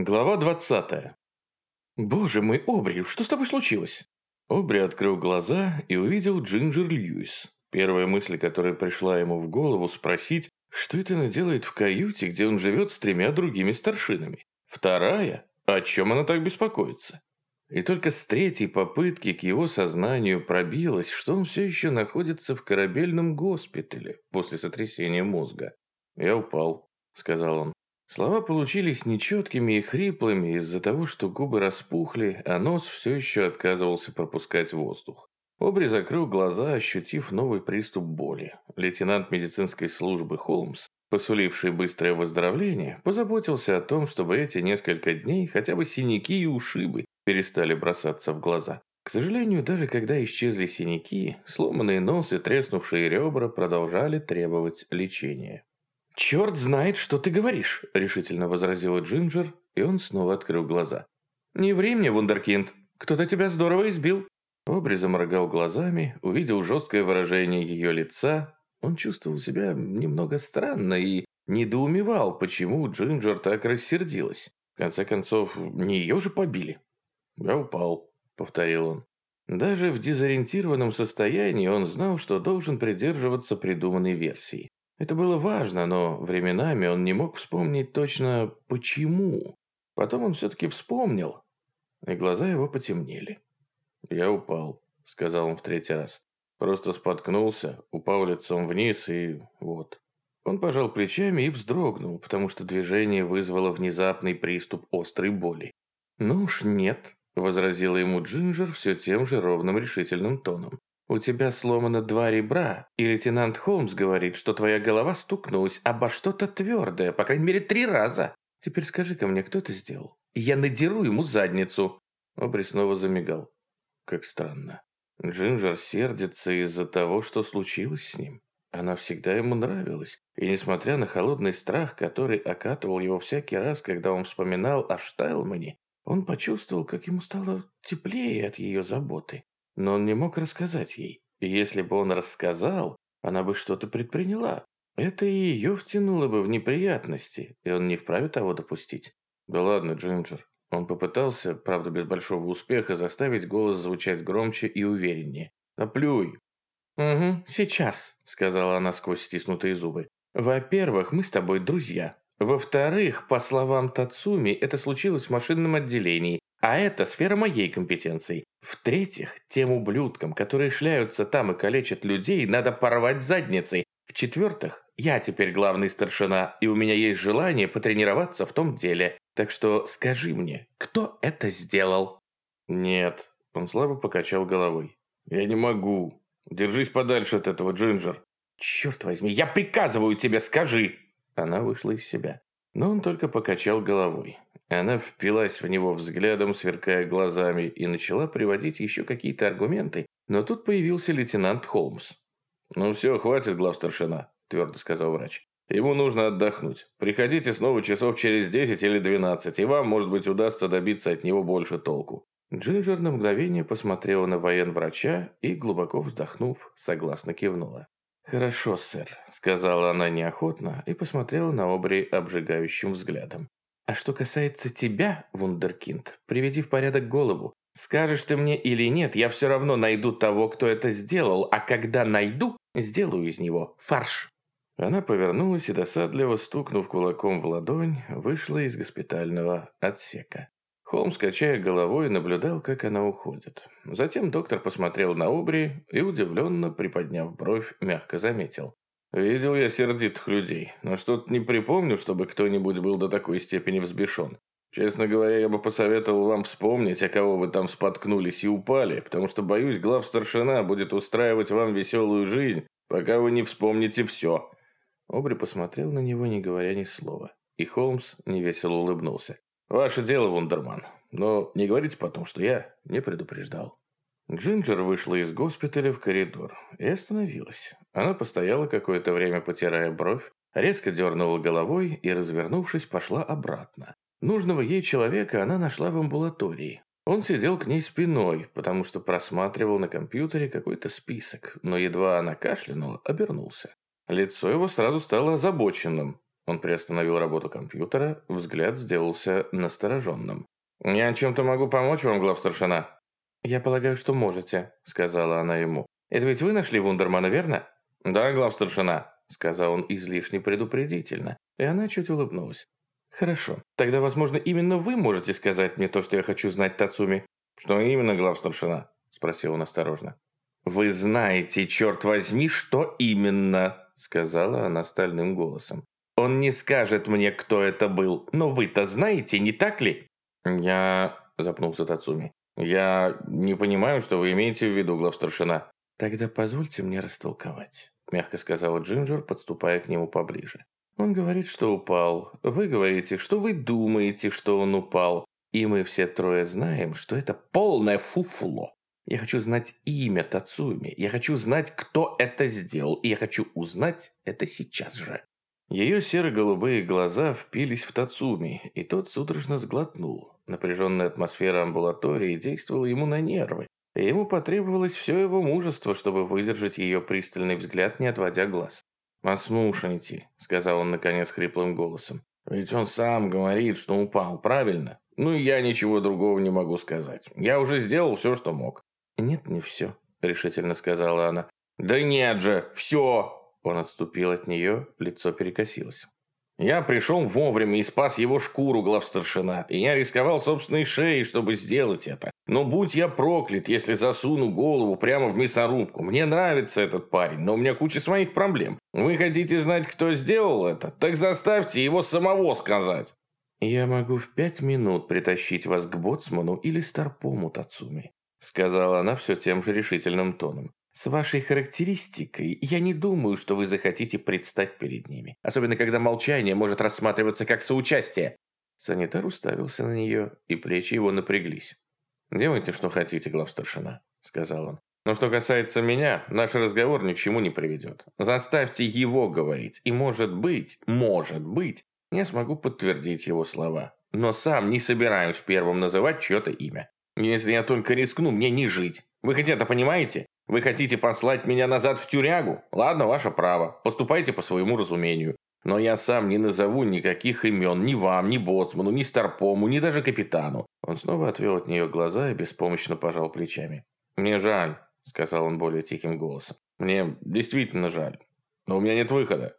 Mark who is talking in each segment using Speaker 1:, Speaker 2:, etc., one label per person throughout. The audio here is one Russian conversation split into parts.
Speaker 1: Глава 20. «Боже мой, Обри, что с тобой случилось?» Обри открыл глаза и увидел Джинджер Льюис. Первая мысль, которая пришла ему в голову, спросить, что это она делает в каюте, где он живет с тремя другими старшинами. Вторая, о чем она так беспокоится? И только с третьей попытки к его сознанию пробилось, что он все еще находится в корабельном госпитале после сотрясения мозга. «Я упал», — сказал он. Слова получились нечеткими и хриплыми из-за того, что губы распухли, а нос все еще отказывался пропускать воздух. Обри закрыл глаза, ощутив новый приступ боли. Лейтенант медицинской службы Холмс, посуливший быстрое выздоровление, позаботился о том, чтобы эти несколько дней хотя бы синяки и ушибы перестали бросаться в глаза. К сожалению, даже когда исчезли синяки, сломанные нос и треснувшие ребра продолжали требовать лечения. «Черт знает, что ты говоришь», – решительно возразила Джинджер, и он снова открыл глаза. «Не ври мне, вундеркинд, кто-то тебя здорово избил». Обри заморгал глазами, увидел жесткое выражение ее лица. Он чувствовал себя немного странно и недоумевал, почему Джинджер так рассердилась. В конце концов, не ее же побили. «Я упал», — повторил он. Даже в дезориентированном состоянии он знал, что должен придерживаться придуманной версии. Это было важно, но временами он не мог вспомнить точно почему. Потом он все-таки вспомнил, и глаза его потемнели. «Я упал», — сказал он в третий раз. Просто споткнулся, упал лицом вниз и вот. Он пожал плечами и вздрогнул, потому что движение вызвало внезапный приступ острой боли. «Ну уж нет», — возразила ему Джинджер все тем же ровным решительным тоном. «У тебя сломано два ребра, и лейтенант Холмс говорит, что твоя голова стукнулась обо что-то твердое, по крайней мере, три раза. Теперь скажи-ка мне, кто это сделал? Я надеру ему задницу». Обри снова замигал. Как странно. Джинджер сердится из-за того, что случилось с ним. Она всегда ему нравилась, и несмотря на холодный страх, который окатывал его всякий раз, когда он вспоминал о Штайлмане, он почувствовал, как ему стало теплее от ее заботы но он не мог рассказать ей. И если бы он рассказал, она бы что-то предприняла. Это и ее втянуло бы в неприятности, и он не вправе того допустить. Да ладно, Джинджер. Он попытался, правда без большого успеха, заставить голос звучать громче и увереннее. «Наплюй!» «Угу, сейчас», — сказала она сквозь стиснутые зубы. «Во-первых, мы с тобой друзья. Во-вторых, по словам Тацуми, это случилось в машинном отделении, а это сфера моей компетенции. В-третьих, тем ублюдкам, которые шляются там и калечат людей, надо порвать задницей. В-четвертых, я теперь главный старшина, и у меня есть желание потренироваться в том деле. Так что скажи мне, кто это сделал?» «Нет», – он слабо покачал головой. «Я не могу. Держись подальше от этого, Джинджер». «Черт возьми, я приказываю тебе, скажи!» Она вышла из себя. Но он только покачал головой. Она впилась в него взглядом, сверкая глазами, и начала приводить еще какие-то аргументы, но тут появился лейтенант Холмс. «Ну все, хватит, главстаршина», – твердо сказал врач. «Ему нужно отдохнуть. Приходите снова часов через 10 или 12, и вам, может быть, удастся добиться от него больше толку». Джинджер на мгновение посмотрела на военврача и, глубоко вздохнув, согласно кивнула. «Хорошо, сэр», – сказала она неохотно и посмотрела на Обри обжигающим взглядом. А что касается тебя, вундеркинд, приведи в порядок голову. Скажешь ты мне или нет, я все равно найду того, кто это сделал, а когда найду, сделаю из него фарш». Она повернулась и, досадливо стукнув кулаком в ладонь, вышла из госпитального отсека. Холмс, качая головой, наблюдал, как она уходит. Затем доктор посмотрел на Обри и, удивленно приподняв бровь, мягко заметил. Видел я сердитых людей, но что-то не припомню, чтобы кто-нибудь был до такой степени взбешен. Честно говоря, я бы посоветовал вам вспомнить, о кого вы там споткнулись и упали, потому что, боюсь, глав старшина будет устраивать вам веселую жизнь, пока вы не вспомните все». Обри посмотрел на него, не говоря ни слова. И Холмс невесело улыбнулся. «Ваше дело, Вундерман, но не говорите потом, что я не предупреждал». Джинджер вышла из госпиталя в коридор и остановилась. Она постояла какое-то время, потирая бровь, резко дернула головой и, развернувшись, пошла обратно. Нужного ей человека она нашла в амбулатории. Он сидел к ней спиной, потому что просматривал на компьютере какой-то список, но едва она кашлянула, обернулся. Лицо его сразу стало озабоченным. Он приостановил работу компьютера, взгляд сделался настороженным. «Я чем-то могу помочь вам, главстаршина?» «Я полагаю, что можете», — сказала она ему. «Это ведь вы нашли Вундермана, верно?» «Да, главстаршина», — сказал он излишне предупредительно, и она чуть улыбнулась. «Хорошо. Тогда, возможно, именно вы можете сказать мне то, что я хочу знать, Тацуми». «Что именно, главстаршина?» – спросил он осторожно. «Вы знаете, черт возьми, что именно!» – сказала она стальным голосом. «Он не скажет мне, кто это был, но вы-то знаете, не так ли?» «Я...» – запнулся Тацуми. «Я не понимаю, что вы имеете в виду, главстаршина». «Тогда позвольте мне растолковать», – мягко сказала Джинджер, подступая к нему поближе. Он говорит, что упал. Вы говорите, что вы думаете, что он упал. И мы все трое знаем, что это полное фуфло. Я хочу знать имя Тацуми. Я хочу знать, кто это сделал. И я хочу узнать это сейчас же. Ее серо-голубые глаза впились в Тацуми, и тот судорожно сглотнул. Напряженная атмосфера амбулатории действовала ему на нервы, и ему потребовалось все его мужество, чтобы выдержать ее пристальный взгляд, не отводя глаз. «Послушайте», — сказал он наконец хриплым голосом, «ведь он сам говорит, что упал, правильно? Ну я ничего другого не могу сказать. Я уже сделал все, что мог». «Нет, не все», — решительно сказала она. «Да нет же, все!» Он отступил от нее, лицо перекосилось. Я пришел вовремя и спас его шкуру, главстаршина, и я рисковал собственной шеей, чтобы сделать это. Но будь я проклят, если засуну голову прямо в мясорубку. Мне нравится этот парень, но у меня куча своих проблем. Вы хотите знать, кто сделал это? Так заставьте его самого сказать. Я могу в пять минут притащить вас к боцману или старпому Тацуми, сказала она все тем же решительным тоном. С вашей характеристикой я не думаю, что вы захотите предстать перед ними. Особенно, когда молчание может рассматриваться как соучастие. Санитар уставился на нее, и плечи его напряглись. «Делайте, что хотите, главстаршина», — сказал он. «Но что касается меня, наш разговор ни к чему не приведет. Заставьте его говорить, и, может быть, может быть, я смогу подтвердить его слова. Но сам не собираюсь первым называть чье-то имя. Если я только рискну, мне не жить. Вы хоть это понимаете? Вы хотите послать меня назад в тюрягу? Ладно, ваше право. Поступайте по своему разумению. Но я сам не назову никаких имен ни вам, ни боцману, ни старпому, ни даже капитану». Он снова отвел от нее глаза и беспомощно пожал плечами. «Мне жаль», — сказал он более тихим голосом. «Мне действительно жаль. Но у меня нет выхода».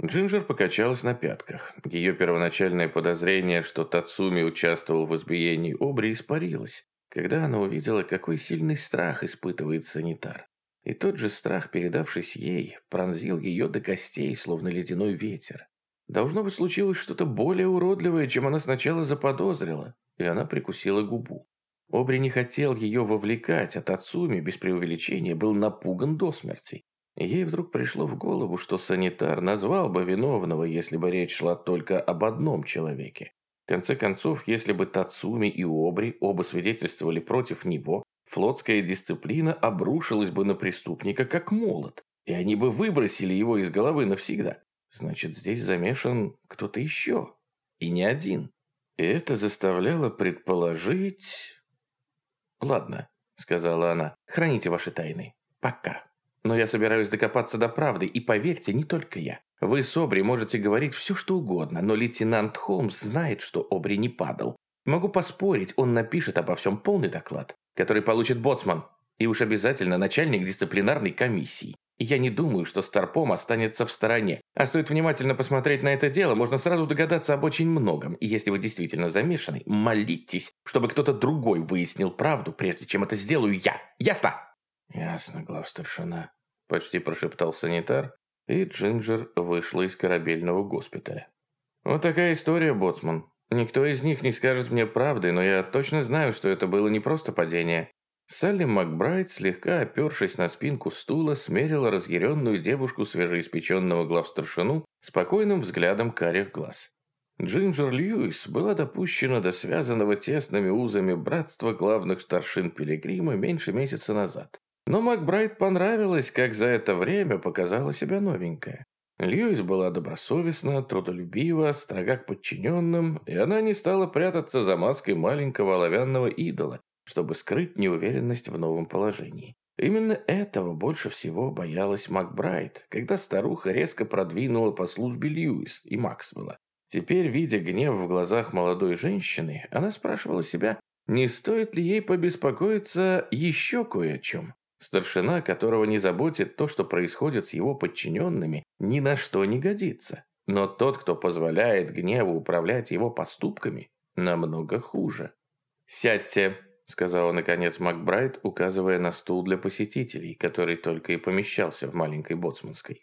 Speaker 1: Джинджер покачалась на пятках. Ее первоначальное подозрение, что Тацуми участвовал в избиении Обри, испарилось когда она увидела, какой сильный страх испытывает санитар. И тот же страх, передавшись ей, пронзил ее до костей, словно ледяной ветер. Должно быть, случилось что-то более уродливое, чем она сначала заподозрила, и она прикусила губу. Обри не хотел ее вовлекать, а Тацуми, без преувеличения, был напуган до смерти. Ей вдруг пришло в голову, что санитар назвал бы виновного, если бы речь шла только об одном человеке. Конце концов, если бы Тацуми и Обри оба свидетельствовали против него, флотская дисциплина обрушилась бы на преступника как молот, и они бы выбросили его из головы навсегда. Значит, здесь замешан кто-то еще, и не один. И это заставляло предположить... «Ладно», — сказала она, — «храните ваши тайны. Пока. Но я собираюсь докопаться до правды, и поверьте, не только я. Вы с Обри можете говорить все, что угодно, но лейтенант Холмс знает, что Обри не падал. Могу поспорить, он напишет обо всем полный доклад, который получит боцман, и уж обязательно начальник дисциплинарной комиссии. И я не думаю, что Старпом останется в стороне. А стоит внимательно посмотреть на это дело, можно сразу догадаться об очень многом. И если вы действительно замешаны, молитесь, чтобы кто-то другой выяснил правду, прежде чем это сделаю я. Ясно? Ясно, главстаршина. Почти прошептал санитар, и Джинджер вышла из корабельного госпиталя. «Вот такая история, Боцман. Никто из них не скажет мне правды, но я точно знаю, что это было не просто падение». Салли Макбрайт, слегка опершись на спинку стула, смерила разъяренную девушку свежеиспеченного главстаршину спокойным взглядом карих глаз. Джинджер Льюис была допущена до связанного тесными узами братства главных старшин Пилигрима меньше месяца назад. Но Макбрайт понравилось, как за это время показала себя новенькая. Льюис была добросовестна, трудолюбива, строга к подчиненным, и она не стала прятаться за маской маленького оловянного идола, чтобы скрыть неуверенность в новом положении. Именно этого больше всего боялась Макбрайт, когда старуха резко продвинула по службе Льюис и Максвелла. Теперь, видя гнев в глазах молодой женщины, она спрашивала себя, не стоит ли ей побеспокоиться еще кое о чем. Старшина, которого не заботит то, что происходит с его подчиненными, ни на что не годится. Но тот, кто позволяет гневу управлять его поступками, намного хуже. «Сядьте», — сказала наконец Макбрайт, указывая на стул для посетителей, который только и помещался в маленькой боцманской.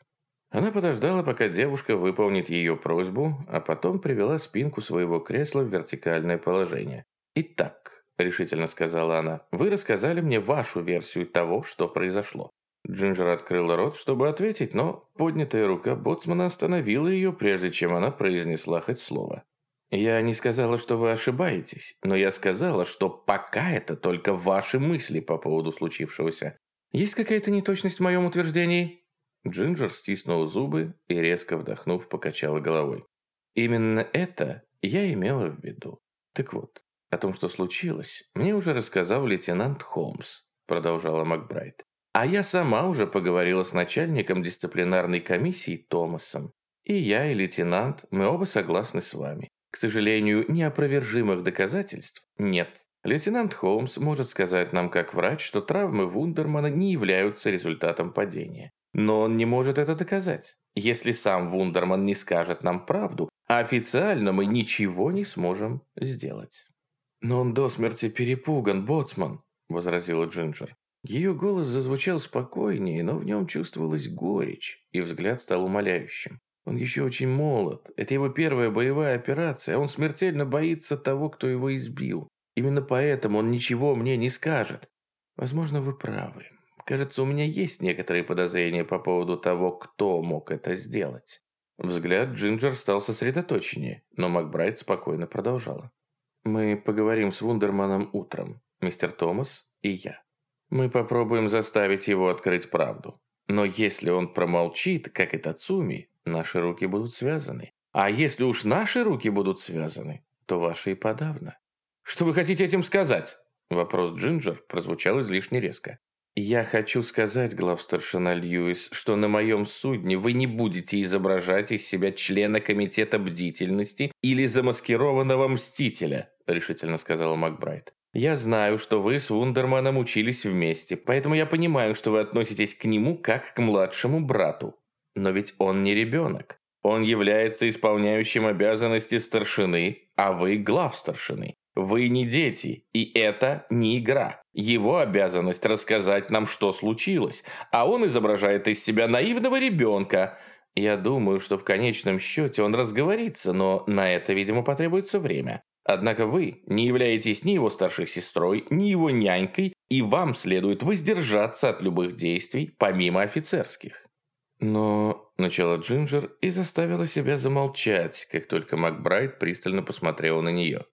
Speaker 1: Она подождала, пока девушка выполнит ее просьбу, а потом привела спинку своего кресла в вертикальное положение. «Итак», – решительно сказала она, – «вы рассказали мне вашу версию того, что произошло». Джинджер открыла рот, чтобы ответить, но поднятая рука боцмана остановила ее, прежде чем она произнесла хоть слово. «Я не сказала, что вы ошибаетесь, но я сказала, что пока это только ваши мысли по поводу случившегося. Есть какая-то неточность в моем утверждении?» Джинджер стиснул зубы и, резко вдохнув, покачала головой. «Именно это я имела в виду. Так вот, о том, что случилось, мне уже рассказал лейтенант Холмс, продолжала Макбрайт. А я сама уже поговорила с начальником дисциплинарной комиссии Томасом. И я, и лейтенант, мы оба согласны с вами. К сожалению, неопровержимых доказательств нет. Лейтенант Холмс может сказать нам как врач, что травмы Вундермана не являются результатом падения. Но он не может это доказать. Если сам Вундерман не скажет нам правду, официально мы ничего не сможем сделать. «Но он до смерти перепуган, боцман», – возразила Джинджер. Ее голос зазвучал спокойнее, но в нем чувствовалась горечь, и взгляд стал умоляющим. Он еще очень молод. Это его первая боевая операция. Он смертельно боится того, кто его избил. Именно поэтому он ничего мне не скажет. Возможно, вы правы. Кажется, у меня есть некоторые подозрения по поводу того, кто мог это сделать. Взгляд Джинджер стал сосредоточеннее, но Макбрайт спокойно продолжала. Мы поговорим с Вундерманом утром, мистер Томас и я. Мы попробуем заставить его открыть правду. Но если он промолчит, как и Тацуми, наши руки будут связаны. А если уж наши руки будут связаны, то ваши и подавно. Что вы хотите этим сказать? Вопрос Джинджер прозвучал излишне резко. «Я хочу сказать, главстаршина Льюис, что на моем судне вы не будете изображать из себя члена комитета бдительности или замаскированного мстителя», решительно сказала Макбрайт. «Я знаю, что вы с Вундерманом учились вместе, поэтому я понимаю, что вы относитесь к нему как к младшему брату. Но ведь он не ребенок. Он является исполняющим обязанности старшины, а вы главстаршины. Вы не дети, и это не игра. Его обязанность рассказать нам, что случилось, а он изображает из себя наивного ребенка. Я думаю, что в конечном счете он разговорится, но на это, видимо, потребуется время. Однако вы не являетесь ни его старшей сестрой, ни его нянькой, и вам следует воздержаться от любых действий, помимо офицерских. Но начала Джинджер и заставила себя замолчать, как только Макбрайт пристально посмотрела на нее.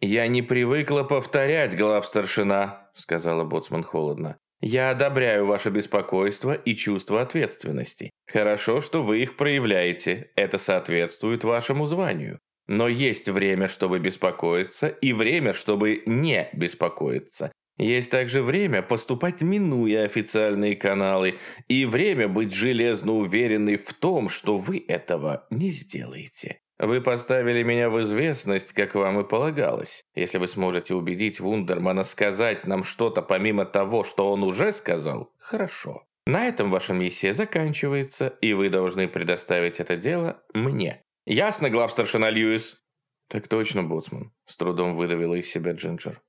Speaker 1: «Я не привыкла повторять, главстаршина», — сказала Боцман холодно. «Я одобряю ваше беспокойство и чувство ответственности. Хорошо, что вы их проявляете. Это соответствует вашему званию. Но есть время, чтобы беспокоиться, и время, чтобы не беспокоиться. Есть также время поступать, минуя официальные каналы, и время быть железно уверенной в том, что вы этого не сделаете. Вы поставили меня в известность, как вам и полагалось. Если вы сможете убедить Вундермана сказать нам что-то помимо того, что он уже сказал, хорошо. На этом ваша миссия заканчивается, и вы должны предоставить это дело мне. Ясно, главстаршина Льюис?» «Так точно, боцман», – с трудом выдавила из себя Джинджер.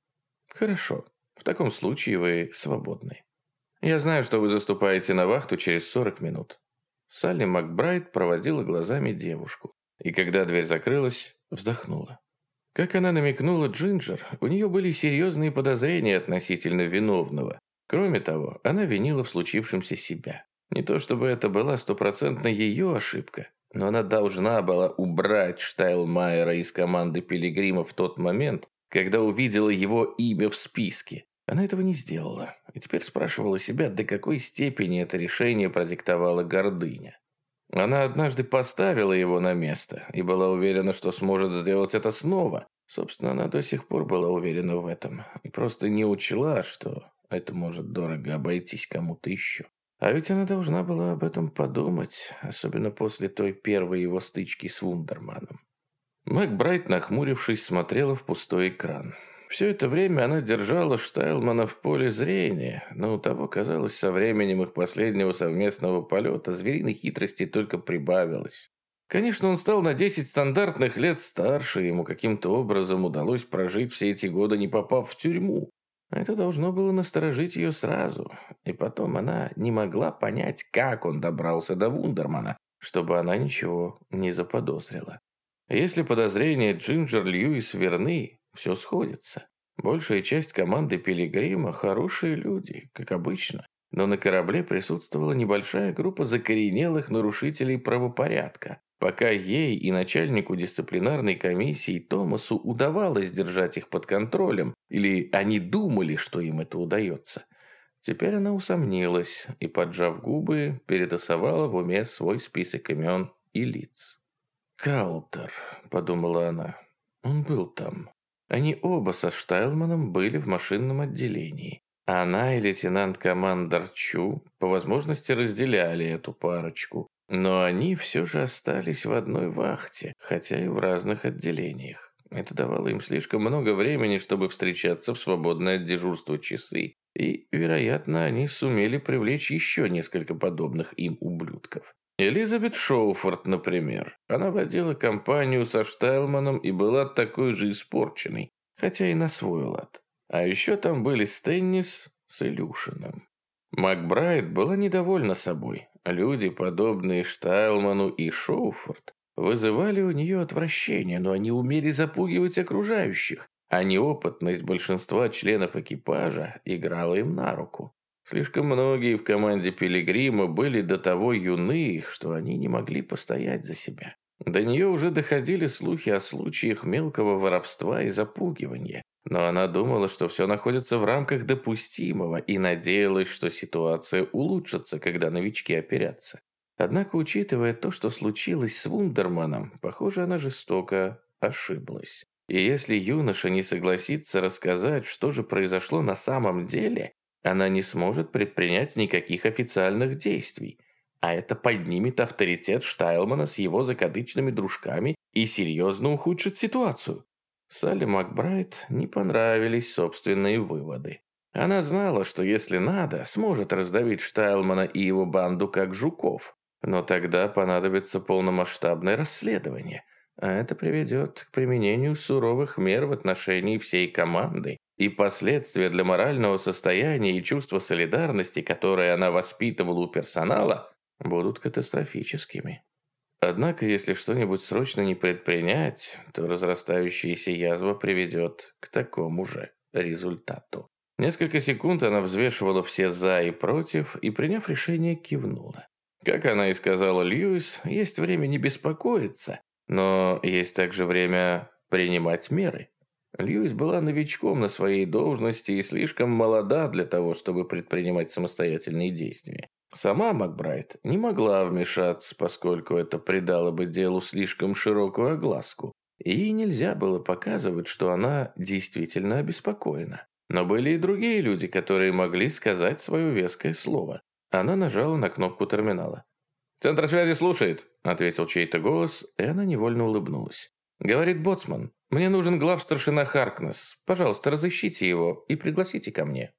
Speaker 1: «Хорошо. В таком случае вы свободны. Я знаю, что вы заступаете на вахту через 40 минут». Салли Макбрайт проводила глазами девушку и когда дверь закрылась, вздохнула. Как она намекнула Джинджер, у нее были серьезные подозрения относительно виновного. Кроме того, она винила в случившемся себя. Не то чтобы это была стопроцентно ее ошибка, но она должна была убрать Штайлмайера из команды Пилигрима в тот момент, когда увидела его имя в списке. Она этого не сделала, и теперь спрашивала себя, до какой степени это решение продиктовала гордыня. Она однажды поставила его на место и была уверена, что сможет сделать это снова. Собственно, она до сих пор была уверена в этом и просто не учла, что Это может дорого обойтись кому-то еще. А ведь она должна была об этом подумать, особенно после той первой его стычки с Вундерманом. Макбрайт, нахмурившись, смотрела в пустой экран. Все это время она держала Штайлмана в поле зрения, но у того, казалось, со временем их последнего совместного полета звериной хитрости только прибавилось. Конечно, он стал на 10 стандартных лет старше, ему каким-то образом удалось прожить все эти годы, не попав в тюрьму. Это должно было насторожить ее сразу. И потом она не могла понять, как он добрался до Вундермана, чтобы она ничего не заподозрила. Если подозрения Джинджер Льюис верны, все сходится. Большая часть команды Пилигрима – хорошие люди, как обычно. Но на корабле присутствовала небольшая группа закоренелых нарушителей правопорядка. Пока ей и начальнику дисциплинарной комиссии Томасу удавалось держать их под контролем, или они думали, что им это удается. Теперь она усомнилась и, поджав губы, перетасовала в уме свой список имен и лиц. «Каутер», — подумала она, — «он был там. Они оба со Штайлманом были в машинном отделении. Она и лейтенант-командор Чу по возможности разделяли эту парочку, но они все же остались в одной вахте, хотя и в разных отделениях. Это давало им слишком много времени, чтобы встречаться в свободное от дежурства часы, и, вероятно, они сумели привлечь еще несколько подобных им ублюдков. Элизабет Шоуфорд, например. Она водила компанию со Штайлманом и была такой же испорченной, хотя и на свой лад. А еще там были Стеннис с Илюшиным. Макбрайт была недовольна собой. Люди, подобные Штайлману и Шоуфорд, вызывали у нее отвращение, но они умели запугивать окружающих, а неопытность большинства членов экипажа играла им на руку. Слишком многие в команде Пилигрима были до того юны, что они не могли постоять за себя. До нее уже доходили слухи о случаях мелкого воровства и запугивания, но она думала, что все находится в рамках допустимого и надеялась, что ситуация улучшится, когда новички оперятся. Однако, учитывая то, что случилось с Вундерманом, похоже, она жестоко ошиблась. И если юноша не согласится рассказать, что же произошло на самом деле, она не сможет предпринять никаких официальных действий, а это поднимет авторитет Штайлмана с его закадычными дружками и серьезно ухудшит ситуацию. Салли Макбрайт не понравились собственные выводы. Она знала, что если надо, сможет раздавить Штайлмана и его банду как жуков. Но тогда понадобится полномасштабное расследование, а это приведет к применению суровых мер в отношении всей команды и последствия для морального состояния и чувства солидарности, которые она воспитывала у персонала, будут катастрофическими. Однако, если что-нибудь срочно не предпринять, то разрастающаяся язва приведет к такому же результату. Несколько секунд она взвешивала все «за» и «против» и, приняв решение, кивнула. Как она и сказала Льюис, есть время не беспокоиться, но есть также время принимать меры. Льюис была новичком на своей должности и слишком молода для того, чтобы предпринимать самостоятельные действия. Сама Макбрайт не могла вмешаться, поскольку это придало бы делу слишком широкую огласку. И ей нельзя было показывать, что она действительно обеспокоена. Но были и другие люди, которые могли сказать свое веское слово. Она нажала на кнопку терминала. «Центр связи слушает», — ответил чей-то голос, и она невольно улыбнулась. «Говорит Боцман, мне нужен главстаршина Харкнес. Пожалуйста, разыщите его и пригласите ко мне».